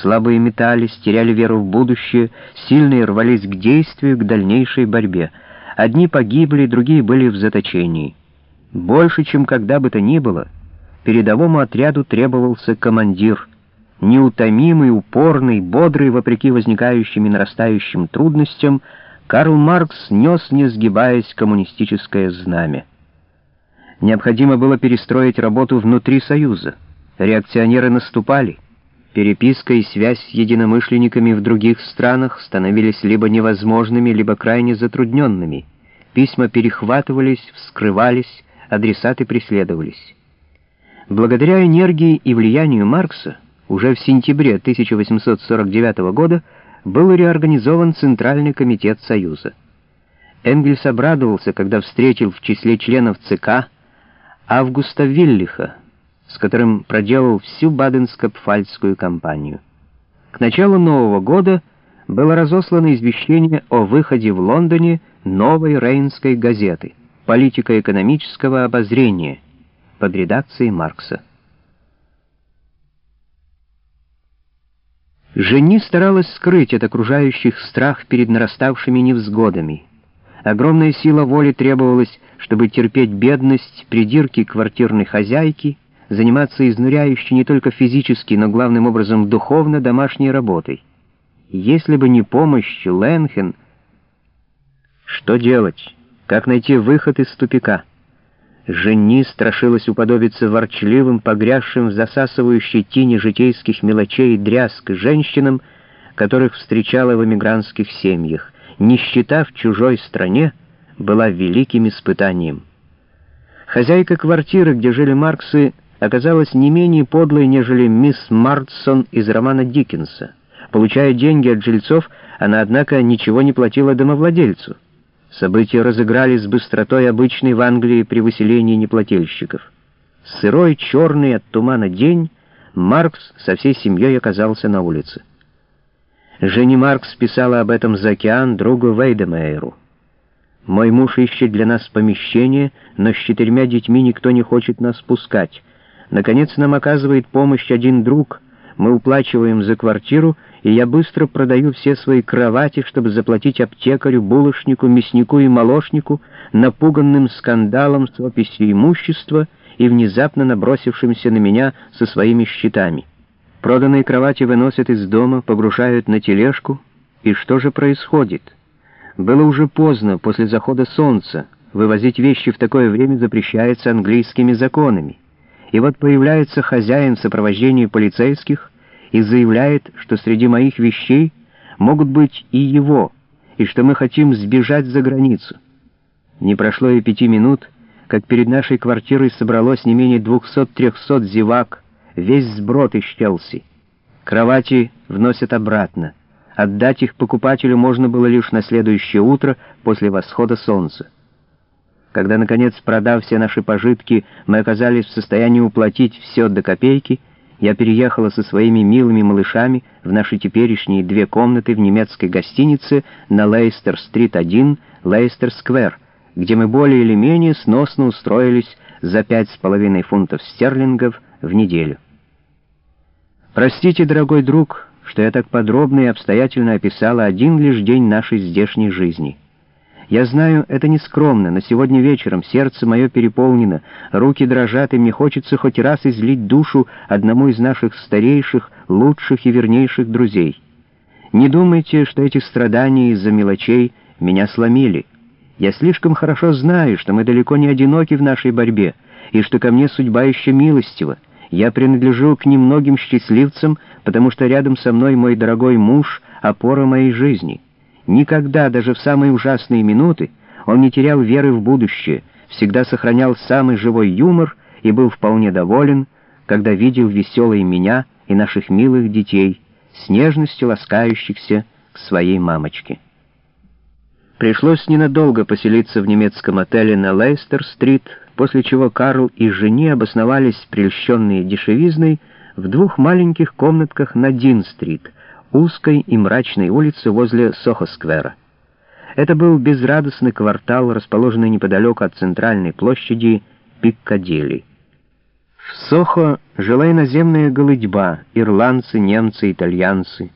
Слабые метались, теряли веру в будущее, сильные рвались к действию, к дальнейшей борьбе. Одни погибли, другие были в заточении. Больше, чем когда бы то ни было, передовому отряду требовался командир, неутомимый, упорный, бодрый, вопреки возникающим и нарастающим трудностям, Карл Маркс нес, не сгибаясь, коммунистическое знамя. Необходимо было перестроить работу внутри Союза. Реакционеры наступали — Переписка и связь с единомышленниками в других странах становились либо невозможными, либо крайне затрудненными. Письма перехватывались, вскрывались, адресаты преследовались. Благодаря энергии и влиянию Маркса уже в сентябре 1849 года был реорганизован Центральный комитет Союза. Энгельс обрадовался, когда встретил в числе членов ЦК Августа Виллиха, с которым проделал всю Баденско-Пфальцкую кампанию. К началу Нового года было разослано извещение о выходе в Лондоне новой Рейнской газеты «Политика экономического обозрения» под редакцией Маркса. Жени старалась скрыть от окружающих страх перед нараставшими невзгодами. Огромная сила воли требовалась, чтобы терпеть бедность, придирки квартирной хозяйки — заниматься изнуряющей не только физически, но главным образом духовно домашней работой. Если бы не помощь Ленхен, что делать? Как найти выход из тупика? Жени страшилась уподобиться ворчливым, погрязшим в засасывающей тени житейских мелочей дрязг женщинам, которых встречала в эмигрантских семьях. Нищета в чужой стране была великим испытанием. Хозяйка квартиры, где жили Марксы, оказалась не менее подлой, нежели мисс Мартсон из романа Диккенса. Получая деньги от жильцов, она, однако, ничего не платила домовладельцу. События разыгрались с быстротой обычной в Англии при выселении неплательщиков. Сырой, черный от тумана день Маркс со всей семьей оказался на улице. Женни Маркс писала об этом за океан другу Вейдемейру. «Мой муж ищет для нас помещение, но с четырьмя детьми никто не хочет нас пускать». Наконец нам оказывает помощь один друг. Мы уплачиваем за квартиру, и я быстро продаю все свои кровати, чтобы заплатить аптекарю, булочнику, мяснику и молочнику, напуганным скандалом с описью имущества и внезапно набросившимся на меня со своими счетами. Проданные кровати выносят из дома, погружают на тележку. И что же происходит? Было уже поздно, после захода солнца. Вывозить вещи в такое время запрещается английскими законами. И вот появляется хозяин в сопровождении полицейских и заявляет, что среди моих вещей могут быть и его, и что мы хотим сбежать за границу. Не прошло и пяти минут, как перед нашей квартирой собралось не менее двухсот-трехсот зевак, весь сброд из Челси. Кровати вносят обратно. Отдать их покупателю можно было лишь на следующее утро после восхода солнца. Когда, наконец, продав все наши пожитки, мы оказались в состоянии уплатить все до копейки, я переехала со своими милыми малышами в наши теперешние две комнаты в немецкой гостинице на Лейстер-стрит 1, Лейстер-сквер, где мы более или менее сносно устроились за пять с половиной фунтов стерлингов в неделю. Простите, дорогой друг, что я так подробно и обстоятельно описала один лишь день нашей здешней жизни — я знаю, это не скромно, но сегодня вечером сердце мое переполнено, руки дрожат, и мне хочется хоть раз излить душу одному из наших старейших, лучших и вернейших друзей. Не думайте, что эти страдания из-за мелочей меня сломили. Я слишком хорошо знаю, что мы далеко не одиноки в нашей борьбе, и что ко мне судьба еще милостива. Я принадлежу к немногим счастливцам, потому что рядом со мной мой дорогой муж — опора моей жизни». Никогда, даже в самые ужасные минуты, он не терял веры в будущее, всегда сохранял самый живой юмор и был вполне доволен, когда видел веселые меня и наших милых детей, с нежностью ласкающихся к своей мамочке. Пришлось ненадолго поселиться в немецком отеле на Лейстер-стрит, после чего Карл и жени обосновались, прельщенные дешевизной, в двух маленьких комнатках на Дин-стрит — узкой и мрачной улице возле Сохо-сквера. Это был безрадостный квартал, расположенный неподалеку от центральной площади Пиккадилли. В Сохо жила иноземная голыдьба, ирландцы, немцы, итальянцы.